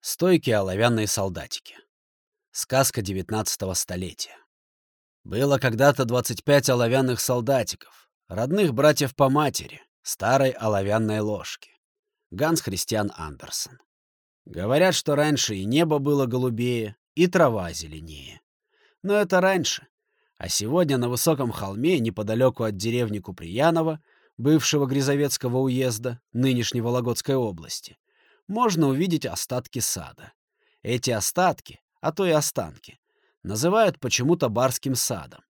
Стойкие оловянные солдатики. Сказка XIX столетия. Было когда-то 25 оловянных солдатиков, родных братьев по матери, старой оловянной ложки. Ганс Христиан Андерсон. Говорят, что раньше и небо было голубее, и трава зеленее. Но это раньше. А сегодня на высоком холме, неподалеку от деревни Куприянова, бывшего Грязовецкого уезда, нынешней Вологодской области, можно увидеть остатки сада. Эти остатки, а то и останки, называют почему-то барским садом.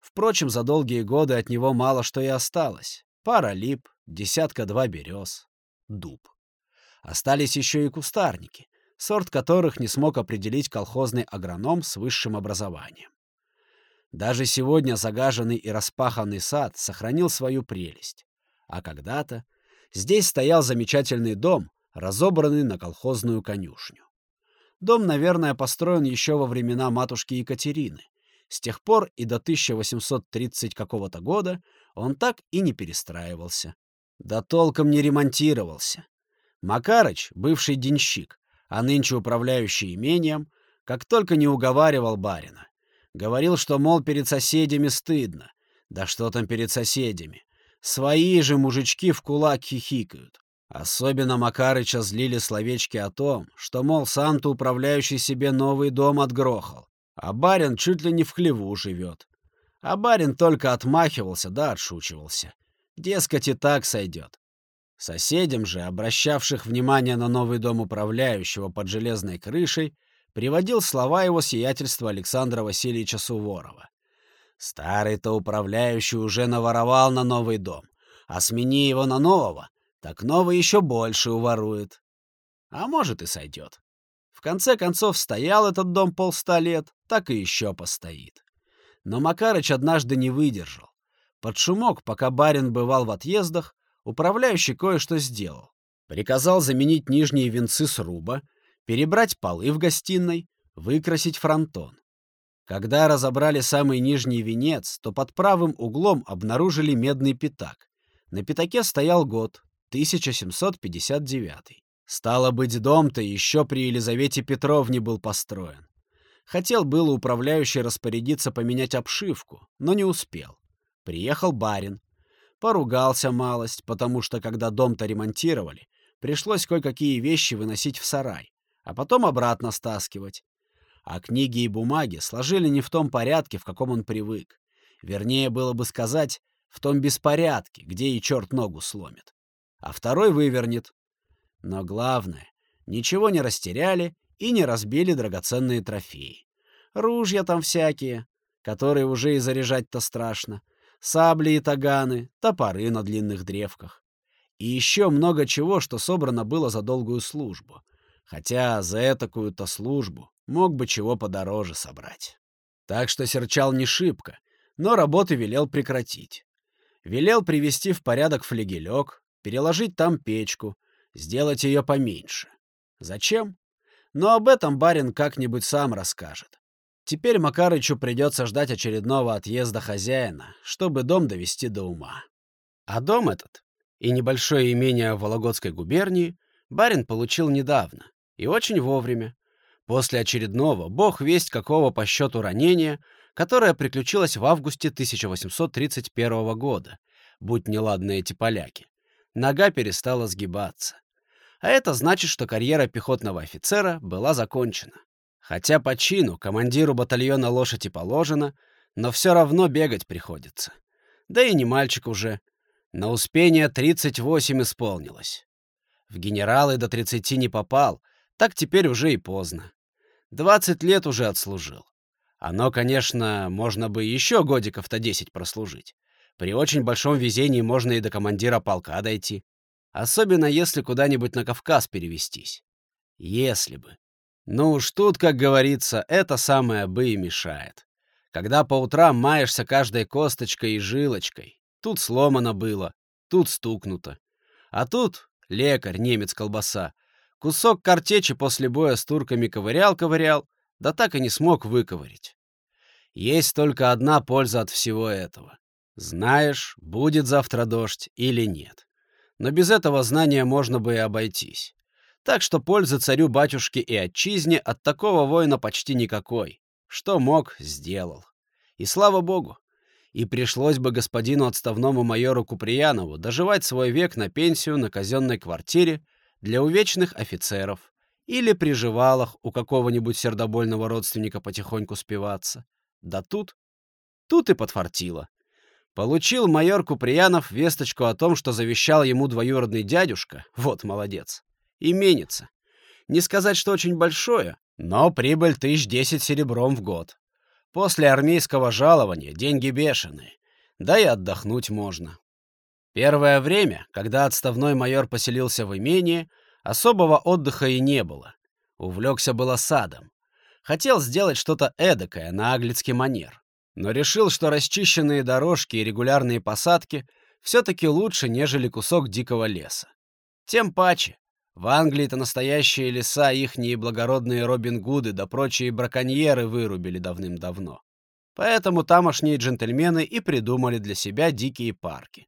Впрочем, за долгие годы от него мало что и осталось. Пара лип, десятка-два берез, дуб. Остались еще и кустарники, сорт которых не смог определить колхозный агроном с высшим образованием. Даже сегодня загаженный и распаханный сад сохранил свою прелесть. А когда-то здесь стоял замечательный дом, разобранный на колхозную конюшню. Дом, наверное, построен еще во времена матушки Екатерины. С тех пор и до 1830 какого-то года он так и не перестраивался. Да толком не ремонтировался. Макарыч, бывший денщик, а нынче управляющий имением, как только не уговаривал барина. Говорил, что, мол, перед соседями стыдно. Да что там перед соседями? Свои же мужички в кулак хихикают. Особенно Макарыча злили словечки о том, что, мол, сам-то управляющий себе новый дом отгрохал, а барин чуть ли не в хлеву живет. А барин только отмахивался да отшучивался. Дескать, и так сойдет. Соседям же, обращавших внимание на новый дом управляющего под железной крышей, приводил слова его сиятельства Александра Васильевича Суворова. Старый-то управляющий уже наворовал на новый дом, а смени его на нового, так новый еще больше уворует. А может и сойдет. В конце концов, стоял этот дом полста лет, так и еще постоит. Но Макарыч однажды не выдержал. Под шумок, пока барин бывал в отъездах, управляющий кое-что сделал. Приказал заменить нижние венцы сруба, перебрать полы в гостиной, выкрасить фронтон. Когда разобрали самый нижний венец, то под правым углом обнаружили медный пятак. На пятаке стоял год, 1759. Стало быть, дом-то еще при Елизавете Петровне был построен. Хотел было управляющий распорядиться поменять обшивку, но не успел. Приехал барин. Поругался малость, потому что, когда дом-то ремонтировали, пришлось кое-какие вещи выносить в сарай, а потом обратно стаскивать а книги и бумаги сложили не в том порядке, в каком он привык. Вернее, было бы сказать, в том беспорядке, где и черт ногу сломит. А второй вывернет. Но главное, ничего не растеряли и не разбили драгоценные трофеи. Ружья там всякие, которые уже и заряжать-то страшно, сабли и таганы, топоры на длинных древках. И еще много чего, что собрано было за долгую службу. Хотя за этакую-то службу Мог бы чего подороже собрать. Так что серчал не шибко, но работы велел прекратить. Велел привести в порядок флегелек, переложить там печку, сделать ее поменьше. Зачем? Но об этом барин как-нибудь сам расскажет. Теперь Макарычу придется ждать очередного отъезда хозяина, чтобы дом довести до ума. А дом этот и небольшое имение в Вологодской губернии барин получил недавно и очень вовремя, После очередного, бог весть какого по счету ранения, которое приключилось в августе 1831 года, будь неладны эти поляки, нога перестала сгибаться. А это значит, что карьера пехотного офицера была закончена. Хотя по чину командиру батальона лошади положено, но все равно бегать приходится. Да и не мальчик уже. На успение 38 исполнилось. В генералы до 30 не попал, так теперь уже и поздно. Двадцать лет уже отслужил. Оно, конечно, можно бы еще годиков-то десять прослужить. При очень большом везении можно и до командира полка дойти. Особенно если куда-нибудь на Кавказ перевестись. Если бы. Ну уж тут, как говорится, это самое бы и мешает. Когда по утрам маешься каждой косточкой и жилочкой. Тут сломано было, тут стукнуто. А тут лекарь, немец-колбаса, Кусок картечи после боя с турками ковырял-ковырял, да так и не смог выковырить. Есть только одна польза от всего этого. Знаешь, будет завтра дождь или нет. Но без этого знания можно бы и обойтись. Так что пользы царю-батюшке и отчизне от такого воина почти никакой. Что мог, сделал. И слава богу. И пришлось бы господину отставному майору Куприянову доживать свой век на пенсию на казенной квартире для увечных офицеров или при живалах у какого-нибудь сердобольного родственника потихоньку спиваться. Да тут, тут и подфартило. Получил майор Куприянов весточку о том, что завещал ему двоюродный дядюшка, вот молодец, именится. Не сказать, что очень большое, но прибыль тысяч десять серебром в год. После армейского жалования деньги бешеные, да и отдохнуть можно. Первое время, когда отставной майор поселился в имении, особого отдыха и не было. Увлекся было садом. Хотел сделать что-то эдакое на аглицкий манер, но решил, что расчищенные дорожки и регулярные посадки все-таки лучше, нежели кусок дикого леса. Тем паче, в Англии-то настоящие леса ихние благородные Робин Гуды да прочие браконьеры вырубили давным-давно. Поэтому тамошние джентльмены и придумали для себя дикие парки.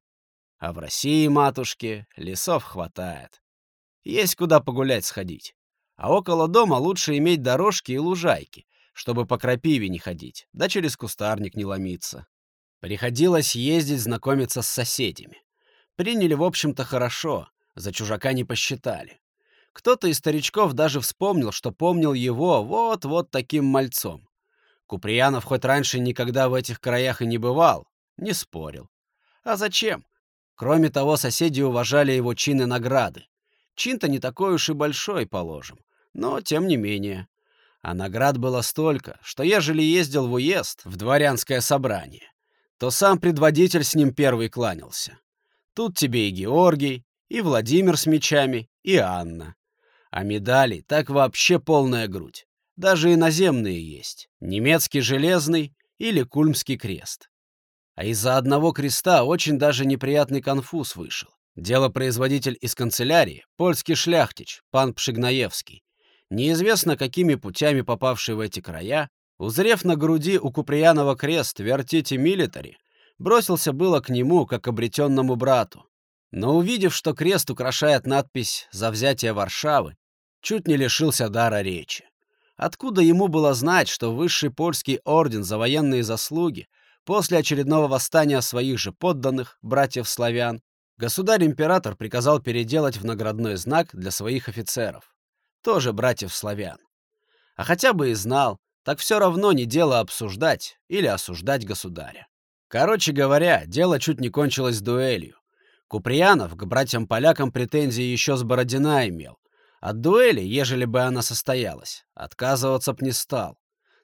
А в России, матушки, лесов хватает. Есть куда погулять сходить. А около дома лучше иметь дорожки и лужайки, чтобы по крапиве не ходить, да через кустарник не ломиться. Приходилось ездить знакомиться с соседями. Приняли, в общем-то, хорошо, за чужака не посчитали. Кто-то из старичков даже вспомнил, что помнил его вот-вот таким мальцом. Куприянов хоть раньше никогда в этих краях и не бывал, не спорил. А зачем? Кроме того, соседи уважали его чин и награды. Чин-то не такой уж и большой, положим, но тем не менее. А наград было столько, что ежели ездил в уезд, в дворянское собрание, то сам предводитель с ним первый кланялся. Тут тебе и Георгий, и Владимир с мечами, и Анна. А медали так вообще полная грудь. Даже иноземные есть. Немецкий железный или кульмский крест. А из-за одного креста очень даже неприятный конфуз вышел. Делопроизводитель из канцелярии, польский шляхтич, пан Пшигнаевский, неизвестно какими путями попавший в эти края, узрев на груди у Куприянова крест «Вертите милитари», бросился было к нему, как обретенному брату. Но увидев, что крест украшает надпись «За взятие Варшавы», чуть не лишился дара речи. Откуда ему было знать, что высший польский орден за военные заслуги после очередного восстания своих же подданных, братьев-славян, государь-император приказал переделать в наградной знак для своих офицеров, тоже братьев-славян. А хотя бы и знал, так все равно не дело обсуждать или осуждать государя. Короче говоря, дело чуть не кончилось дуэлью. Куприянов к братьям-полякам претензии еще с Бородина имел. От дуэли, ежели бы она состоялась, отказываться б не стал.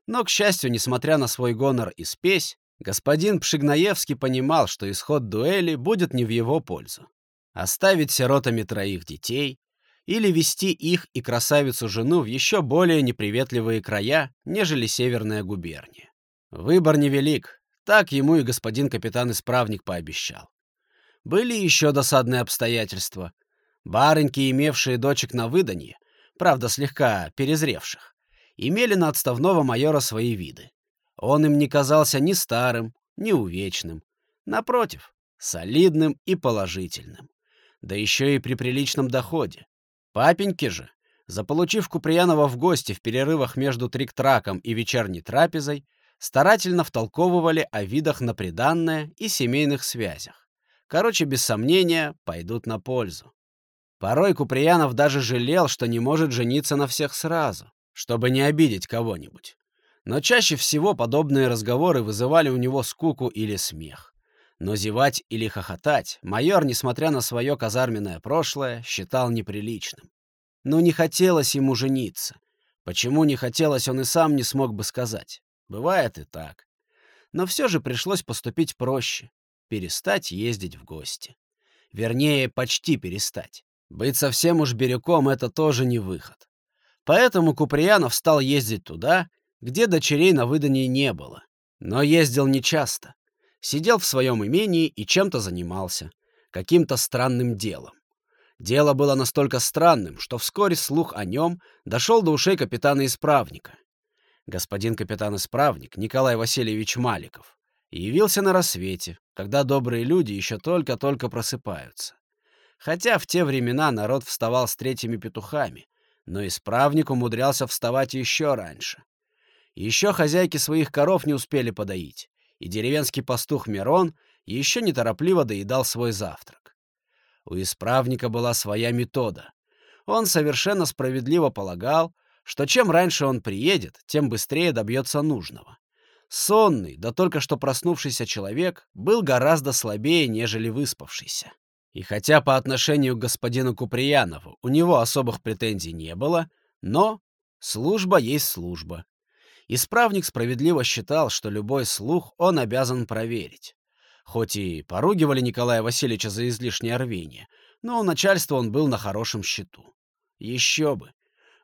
Но, к счастью, несмотря на свой гонор и спесь, господин Пшигнаевский понимал, что исход дуэли будет не в его пользу. Оставить сиротами троих детей или вести их и красавицу-жену в еще более неприветливые края, нежели северная губерния. Выбор невелик, так ему и господин капитан-исправник пообещал. Были еще досадные обстоятельства. Барыньки, имевшие дочек на выданье, правда, слегка перезревших, имели на отставного майора свои виды. Он им не казался ни старым, ни увечным. Напротив, солидным и положительным. Да еще и при приличном доходе. Папеньки же, заполучив Куприянова в гости в перерывах между трик-траком и вечерней трапезой, старательно втолковывали о видах на приданное и семейных связях. Короче, без сомнения, пойдут на пользу. Порой Куприянов даже жалел, что не может жениться на всех сразу, чтобы не обидеть кого-нибудь. Но чаще всего подобные разговоры вызывали у него скуку или смех. Но зевать или хохотать майор, несмотря на свое казарменное прошлое, считал неприличным. Но не хотелось ему жениться. Почему не хотелось, он и сам не смог бы сказать. Бывает и так. Но все же пришлось поступить проще перестать ездить в гости. Вернее, почти перестать. Быть совсем уж бирюком — это тоже не выход. Поэтому Куприянов стал ездить туда, где дочерей на выдании не было. Но ездил нечасто. Сидел в своем имении и чем-то занимался. Каким-то странным делом. Дело было настолько странным, что вскоре слух о нем дошел до ушей капитана-исправника. Господин капитан-исправник Николай Васильевич Маликов явился на рассвете, когда добрые люди еще только-только просыпаются. Хотя в те времена народ вставал с третьими петухами, Но исправник умудрялся вставать еще раньше. Еще хозяйки своих коров не успели подоить, и деревенский пастух Мирон еще неторопливо доедал свой завтрак. У исправника была своя метода. Он совершенно справедливо полагал, что чем раньше он приедет, тем быстрее добьется нужного. Сонный, да только что проснувшийся человек был гораздо слабее, нежели выспавшийся. И хотя по отношению к господину Куприянову у него особых претензий не было, но служба есть служба. Исправник справедливо считал, что любой слух он обязан проверить. Хоть и поругивали Николая Васильевича за излишнее рвение, но у начальства он был на хорошем счету. Еще бы.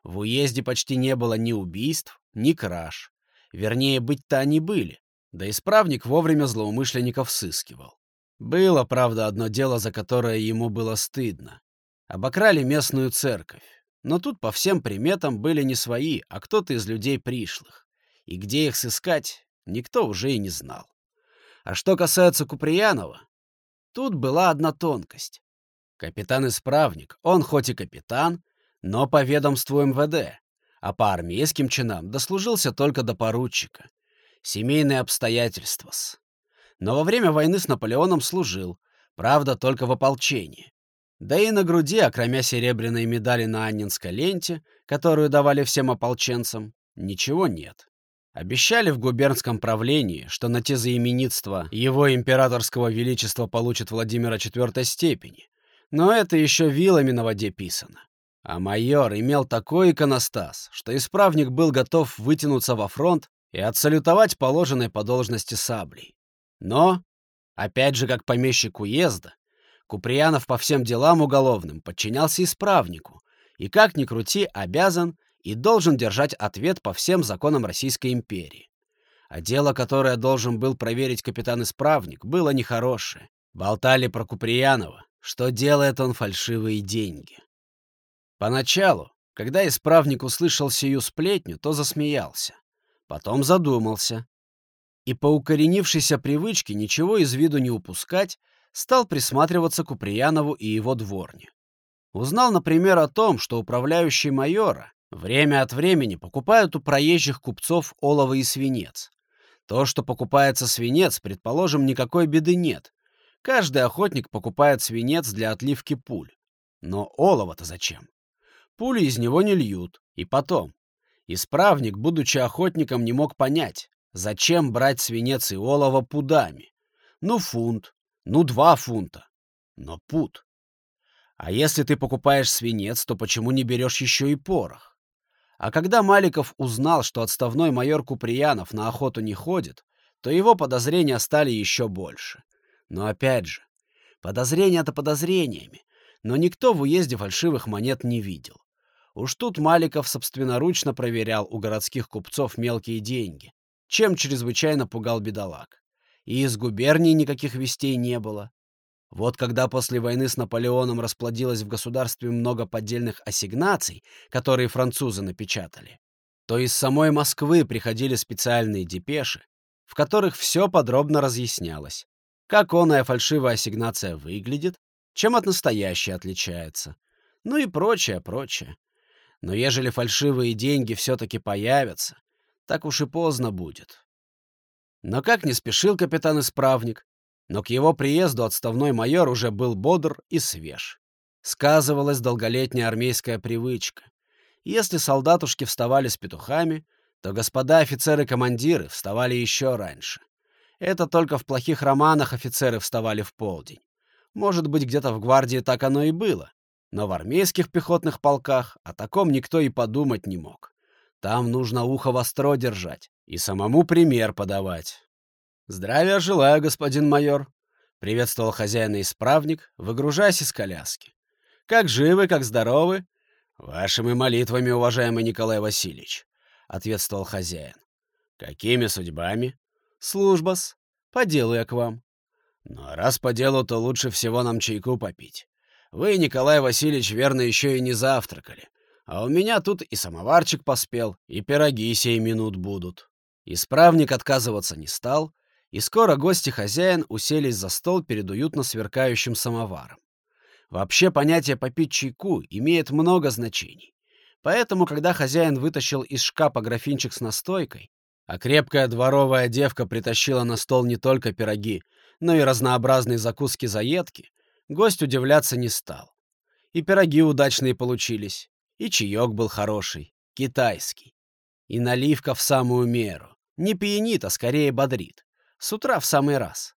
В уезде почти не было ни убийств, ни краж. Вернее, быть-то они были. Да исправник вовремя злоумышленников сыскивал. Было, правда, одно дело, за которое ему было стыдно. Обокрали местную церковь. Но тут по всем приметам были не свои, а кто-то из людей пришлых. И где их сыскать, никто уже и не знал. А что касается Куприянова, тут была одна тонкость. Капитан-исправник, он хоть и капитан, но по ведомству МВД, а по армейским чинам дослужился только до поручика. Семейные обстоятельства -с. Но во время войны с Наполеоном служил, правда, только в ополчении. Да и на груди, окромя серебряной медали на Аннинской ленте, которую давали всем ополченцам, ничего нет. Обещали в губернском правлении, что на те заименитства его императорского величества получит Владимира четвертой степени. Но это еще вилами на воде писано. А майор имел такой иконостас, что исправник был готов вытянуться во фронт и отсалютовать положенной по должности саблей. Но, опять же, как помещик уезда, Куприянов по всем делам уголовным подчинялся исправнику и, как ни крути, обязан и должен держать ответ по всем законам Российской империи. А дело, которое должен был проверить капитан-исправник, было нехорошее. Болтали про Куприянова, что делает он фальшивые деньги. Поначалу, когда исправник услышал сию сплетню, то засмеялся. Потом задумался. И по укоренившейся привычке ничего из виду не упускать, стал присматриваться к Уприянову и его дворне. Узнал, например, о том, что управляющий майора время от времени покупают у проезжих купцов олово и свинец. То, что покупается свинец, предположим, никакой беды нет. Каждый охотник покупает свинец для отливки пуль. Но олово-то зачем? Пули из него не льют. И потом. Исправник, будучи охотником, не мог понять, зачем брать свинец и олово пудами. Ну, фунт, ну, два фунта. Но пуд. А если ты покупаешь свинец, то почему не берешь еще и порох? А когда Маликов узнал, что отставной майор Куприянов на охоту не ходит, то его подозрения стали еще больше. Но опять же, подозрения-то подозрениями, но никто в уезде фальшивых монет не видел. Уж тут Маликов собственноручно проверял у городских купцов мелкие деньги, чем чрезвычайно пугал бедолаг. И из губернии никаких вестей не было. Вот когда после войны с Наполеоном расплодилось в государстве много поддельных ассигнаций, которые французы напечатали, то из самой Москвы приходили специальные депеши, в которых все подробно разъяснялось. Как оная фальшивая ассигнация выглядит, чем от настоящей отличается, ну и прочее, прочее. Но ежели фальшивые деньги все-таки появятся, так уж и поздно будет. Но как не спешил капитан-исправник, но к его приезду отставной майор уже был бодр и свеж. Сказывалась долголетняя армейская привычка. Если солдатушки вставали с петухами, то господа офицеры-командиры вставали еще раньше. Это только в плохих романах офицеры вставали в полдень. Может быть, где-то в гвардии так оно и было. Но в армейских пехотных полках о таком никто и подумать не мог. Там нужно ухо востро держать и самому пример подавать. «Здравия желаю, господин майор», — приветствовал хозяина исправник, выгружаясь из коляски. «Как живы, как здоровы?» «Вашими молитвами, уважаемый Николай Васильевич», — ответствовал хозяин. «Какими судьбами?» «Служба-с. По делу я к вам». «Ну, а раз по делу, то лучше всего нам чайку попить. Вы, Николай Васильевич, верно, еще и не завтракали. А у меня тут и самоварчик поспел, и пироги сей минут будут». Исправник отказываться не стал, и скоро гости хозяин уселись за стол перед уютно сверкающим самоваром. Вообще понятие «попить чайку» имеет много значений. Поэтому, когда хозяин вытащил из шкафа графинчик с настойкой, а крепкая дворовая девка притащила на стол не только пироги, но и разнообразные закуски-заедки, гость удивляться не стал. И пироги удачные получились, и чаек был хороший, китайский. И наливка в самую меру. Не пьянит, а скорее бодрит. С утра в самый раз.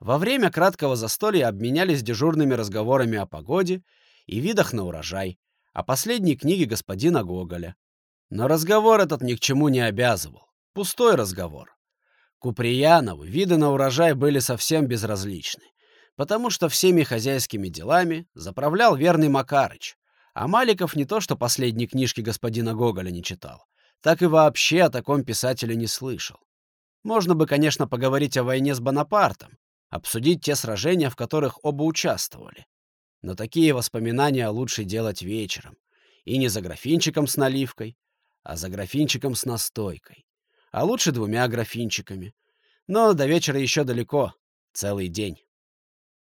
Во время краткого застолья обменялись дежурными разговорами о погоде и видах на урожай, о последней книге господина Гоголя. Но разговор этот ни к чему не обязывал. Пустой разговор. Куприянову виды на урожай были совсем безразличны, потому что всеми хозяйскими делами заправлял верный Макарыч, а Маликов не то что последней книжки господина Гоголя не читал, так и вообще о таком писателе не слышал. Можно бы, конечно, поговорить о войне с Бонапартом, обсудить те сражения, в которых оба участвовали. Но такие воспоминания лучше делать вечером. И не за графинчиком с наливкой, а за графинчиком с настойкой. А лучше двумя графинчиками. Но до вечера еще далеко. Целый день.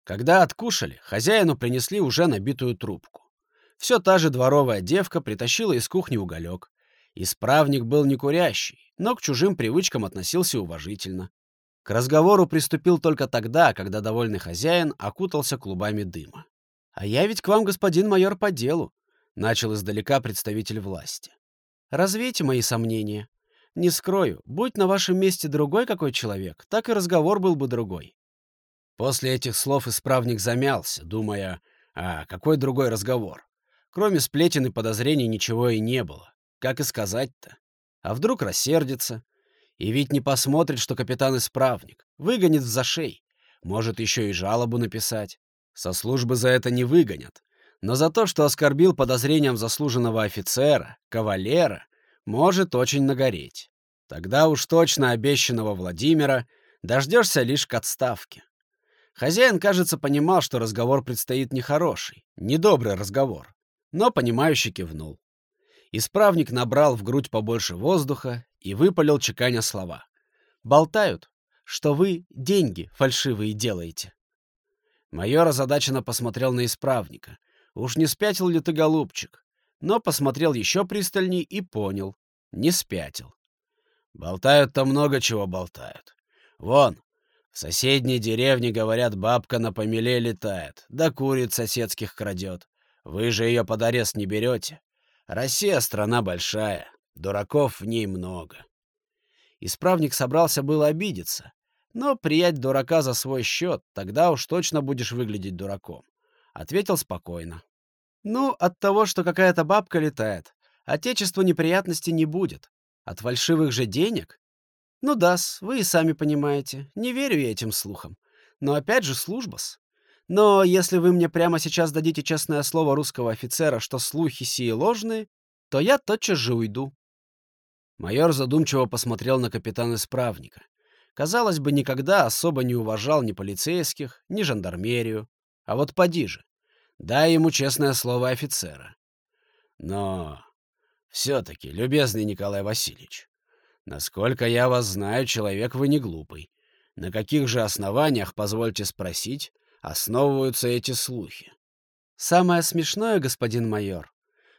Когда откушали, хозяину принесли уже набитую трубку. Все та же дворовая девка притащила из кухни уголек. Исправник был не курящий, но к чужим привычкам относился уважительно. К разговору приступил только тогда, когда довольный хозяин окутался клубами дыма. «А я ведь к вам, господин майор, по делу», — начал издалека представитель власти. «Развейте мои сомнения. Не скрою, будь на вашем месте другой какой человек, так и разговор был бы другой». После этих слов исправник замялся, думая, а какой другой разговор? Кроме сплетен и подозрений ничего и не было. Как и сказать-то? А вдруг рассердится? И ведь не посмотрит, что капитан исправник. Выгонит в зашей. Может, еще и жалобу написать. Со службы за это не выгонят. Но за то, что оскорбил подозрением заслуженного офицера, кавалера, может очень нагореть. Тогда уж точно обещанного Владимира дождешься лишь к отставке. Хозяин, кажется, понимал, что разговор предстоит нехороший, недобрый разговор, но понимающе кивнул. Исправник набрал в грудь побольше воздуха и выпалил чеканя слова. «Болтают, что вы деньги фальшивые делаете». Майор озадаченно посмотрел на исправника. Уж не спятил ли ты, голубчик? Но посмотрел еще пристальней и понял. Не спятил. Болтают-то много чего болтают. Вон, в соседней деревне, говорят, бабка на помеле летает, да куриц соседских крадет. Вы же ее под арест не берете. Россия — страна большая, дураков в ней много. Исправник собрался было обидеться, но приять дурака за свой счет, тогда уж точно будешь выглядеть дураком. Ответил спокойно. Ну, от того, что какая-то бабка летает, отечеству неприятностей не будет. От фальшивых же денег? Ну да-с, вы и сами понимаете. Не верю я этим слухам. Но опять же служба-с. Но если вы мне прямо сейчас дадите честное слово русского офицера, что слухи сии ложные, то я тотчас же уйду. Майор задумчиво посмотрел на капитана-исправника казалось бы, никогда особо не уважал ни полицейских, ни жандармерию. А вот поди же, дай ему честное слово офицера. Но все-таки, любезный Николай Васильевич, насколько я вас знаю, человек вы не глупый. На каких же основаниях, позвольте спросить, основываются эти слухи? Самое смешное, господин майор,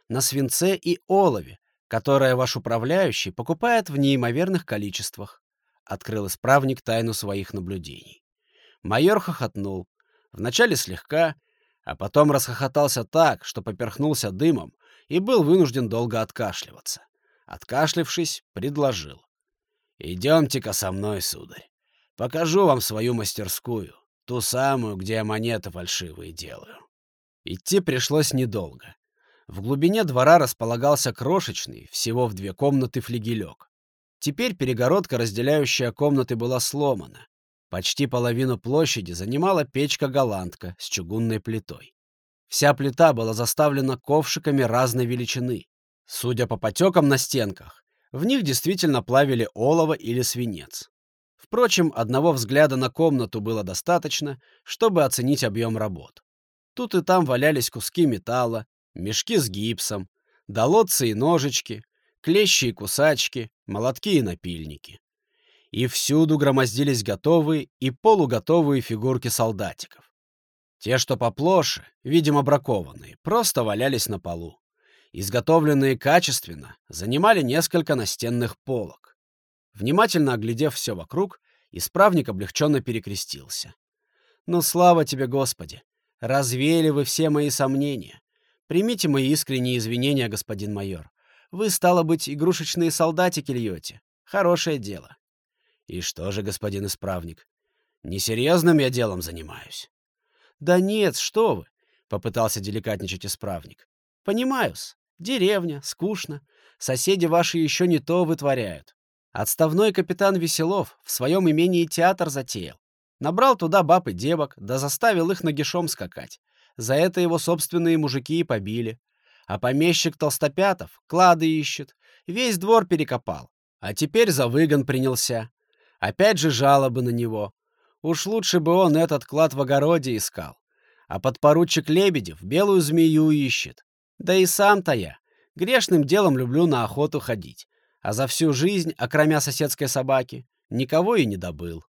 на свинце и олове, которое ваш управляющий покупает в неимоверных количествах. — открыл исправник тайну своих наблюдений. Майор хохотнул. Вначале слегка, а потом расхохотался так, что поперхнулся дымом и был вынужден долго откашливаться. Откашлившись, предложил. «Идемте-ка со мной, сударь. Покажу вам свою мастерскую, ту самую, где я монеты фальшивые делаю». Идти пришлось недолго. В глубине двора располагался крошечный, всего в две комнаты флигелек. Теперь перегородка, разделяющая комнаты, была сломана. Почти половину площади занимала печка-голландка с чугунной плитой. Вся плита была заставлена ковшиками разной величины. Судя по потекам на стенках, в них действительно плавили олово или свинец. Впрочем, одного взгляда на комнату было достаточно, чтобы оценить объем работ. Тут и там валялись куски металла, мешки с гипсом, долотцы и ножички, клещи и кусачки, молотки и напильники. И всюду громоздились готовые и полуготовые фигурки солдатиков. Те, что поплоше, видимо, бракованные, просто валялись на полу. изготовленные качественно, занимали несколько настенных полок. Внимательно оглядев все вокруг, исправник облегченно перекрестился. «Ну, слава тебе, Господи! Развеяли вы все мои сомнения. Примите мои искренние извинения, господин майор. Вы, стало быть, игрушечные солдатики льете. Хорошее дело». «И что же, господин исправник? Несерьезным я делом занимаюсь». «Да нет, что вы!» — попытался деликатничать исправник. «Понимаю-с. Деревня, скучно. Соседи ваши еще не то вытворяют. Отставной капитан Веселов в своем имении театр затеял. Набрал туда баб и девок, да заставил их нагишом скакать. За это его собственные мужики и побили. А помещик Толстопятов клады ищет. Весь двор перекопал. А теперь за выгон принялся. Опять же жалобы на него. Уж лучше бы он этот клад в огороде искал. А подпоручик Лебедев белую змею ищет. Да и сам-то я. Грешным делом люблю на охоту ходить. А за всю жизнь, окромя соседской собаки, никого и не добыл.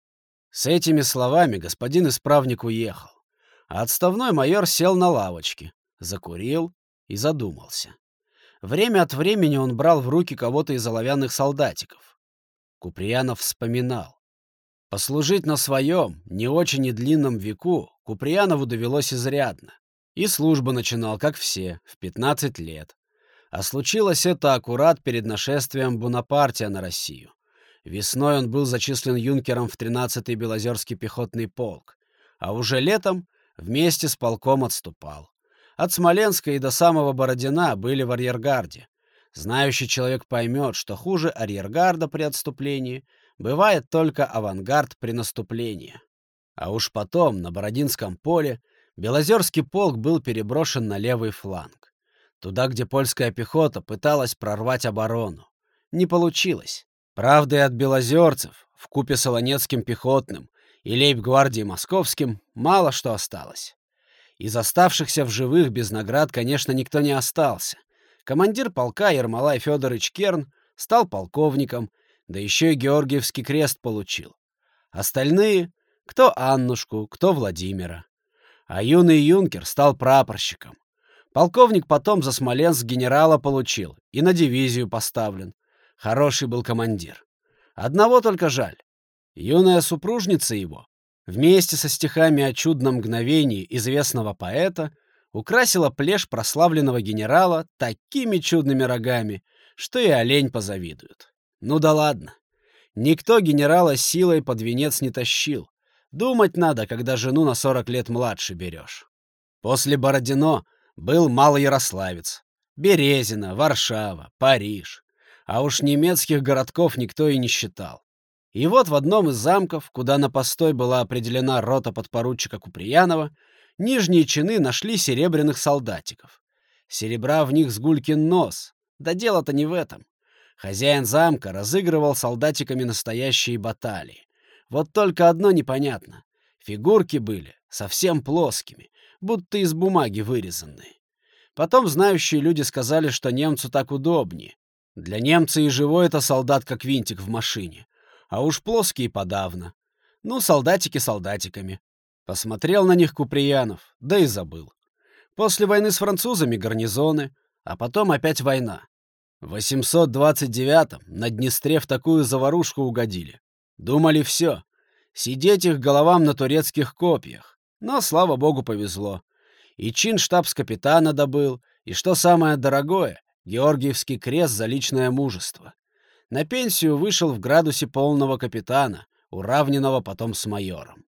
С этими словами господин исправник уехал. А отставной майор сел на лавочке, закурил и задумался. Время от времени он брал в руки кого-то из оловянных солдатиков. Куприянов вспоминал. Послужить на своем, не очень и длинном веку Куприянову довелось изрядно. И службу начинал, как все, в 15 лет. А случилось это аккурат перед нашествием Бонапартия на Россию. Весной он был зачислен юнкером в 13-й Белозерский пехотный полк, а уже летом вместе с полком отступал. От Смоленска и до самого Бородина были в арьергарде. Знающий человек поймет, что хуже арьергарда при отступлении бывает только авангард при наступлении. А уж потом, на Бородинском поле, Белозерский полк был переброшен на левый фланг. Туда, где польская пехота пыталась прорвать оборону. Не получилось. Правда, и от белозерцев, в купе с Олонецким пехотным и лейб-гвардией московским, мало что осталось. Из оставшихся в живых без наград, конечно, никто не остался. Командир полка Ермолай Федорович Керн стал полковником, да еще и Георгиевский крест получил. Остальные — кто Аннушку, кто Владимира а юный юнкер стал прапорщиком. Полковник потом за Смоленск генерала получил и на дивизию поставлен. Хороший был командир. Одного только жаль. Юная супружница его, вместе со стихами о чудном мгновении известного поэта, украсила плешь прославленного генерала такими чудными рогами, что и олень позавидует. Ну да ладно. Никто генерала силой под венец не тащил. Думать надо, когда жену на 40 лет младше берешь. После Бородино был Малоярославец, Березина, Варшава, Париж. А уж немецких городков никто и не считал. И вот в одном из замков, куда на постой была определена рота подпоручика Куприянова, нижние чины нашли серебряных солдатиков. Серебра в них с гулькин нос. Да дело-то не в этом. Хозяин замка разыгрывал солдатиками настоящие баталии. Вот только одно непонятно. Фигурки были совсем плоскими, будто из бумаги вырезанные. Потом знающие люди сказали, что немцу так удобнее. Для немца и живой это солдат как винтик в машине. А уж плоские подавно. Ну, солдатики солдатиками. Посмотрел на них Куприянов, да и забыл. После войны с французами гарнизоны, а потом опять война. В 829-м на Днестре в такую заварушку угодили. Думали все. Сидеть их головам на турецких копьях. Но, слава богу, повезло. И чин штабс-капитана добыл, и, что самое дорогое, Георгиевский крест за личное мужество. На пенсию вышел в градусе полного капитана, уравненного потом с майором.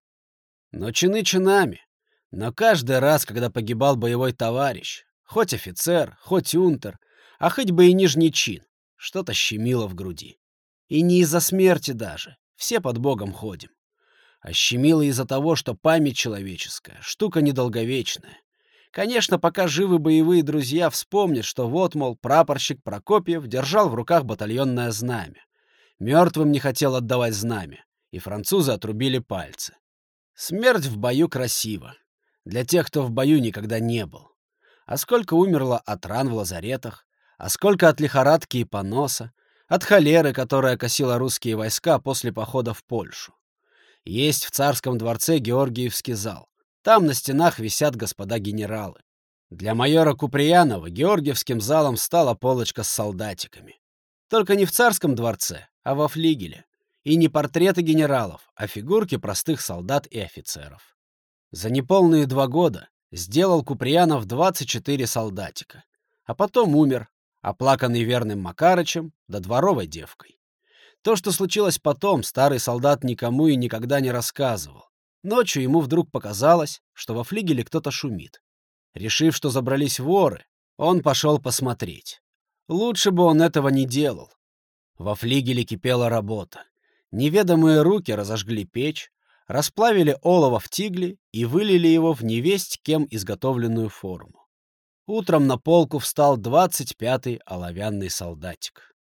Но чины чинами. Но каждый раз, когда погибал боевой товарищ, хоть офицер, хоть унтер, а хоть бы и нижний чин, что-то щемило в груди. И не из-за смерти даже. Все под Богом ходим. А из-за того, что память человеческая — штука недолговечная. Конечно, пока живы боевые друзья, вспомнят, что вот, мол, прапорщик Прокопьев держал в руках батальонное знамя. Мертвым не хотел отдавать знамя, и французы отрубили пальцы. Смерть в бою красиво. Для тех, кто в бою никогда не был. А сколько умерло от ран в лазаретах, а сколько от лихорадки и поноса, от холеры, которая косила русские войска после похода в Польшу. Есть в царском дворце Георгиевский зал. Там на стенах висят господа генералы. Для майора Куприянова Георгиевским залом стала полочка с солдатиками. Только не в царском дворце, а во флигеле. И не портреты генералов, а фигурки простых солдат и офицеров. За неполные два года сделал Куприянов 24 солдатика, а потом умер, оплаканный верным Макарычем да дворовой девкой. То, что случилось потом, старый солдат никому и никогда не рассказывал. Ночью ему вдруг показалось, что во флигеле кто-то шумит. Решив, что забрались воры, он пошел посмотреть. Лучше бы он этого не делал. Во флигеле кипела работа. Неведомые руки разожгли печь, расплавили олово в тигле и вылили его в невесть кем изготовленную форму. Утром на полку встал двадцать пятый оловянный солдатик.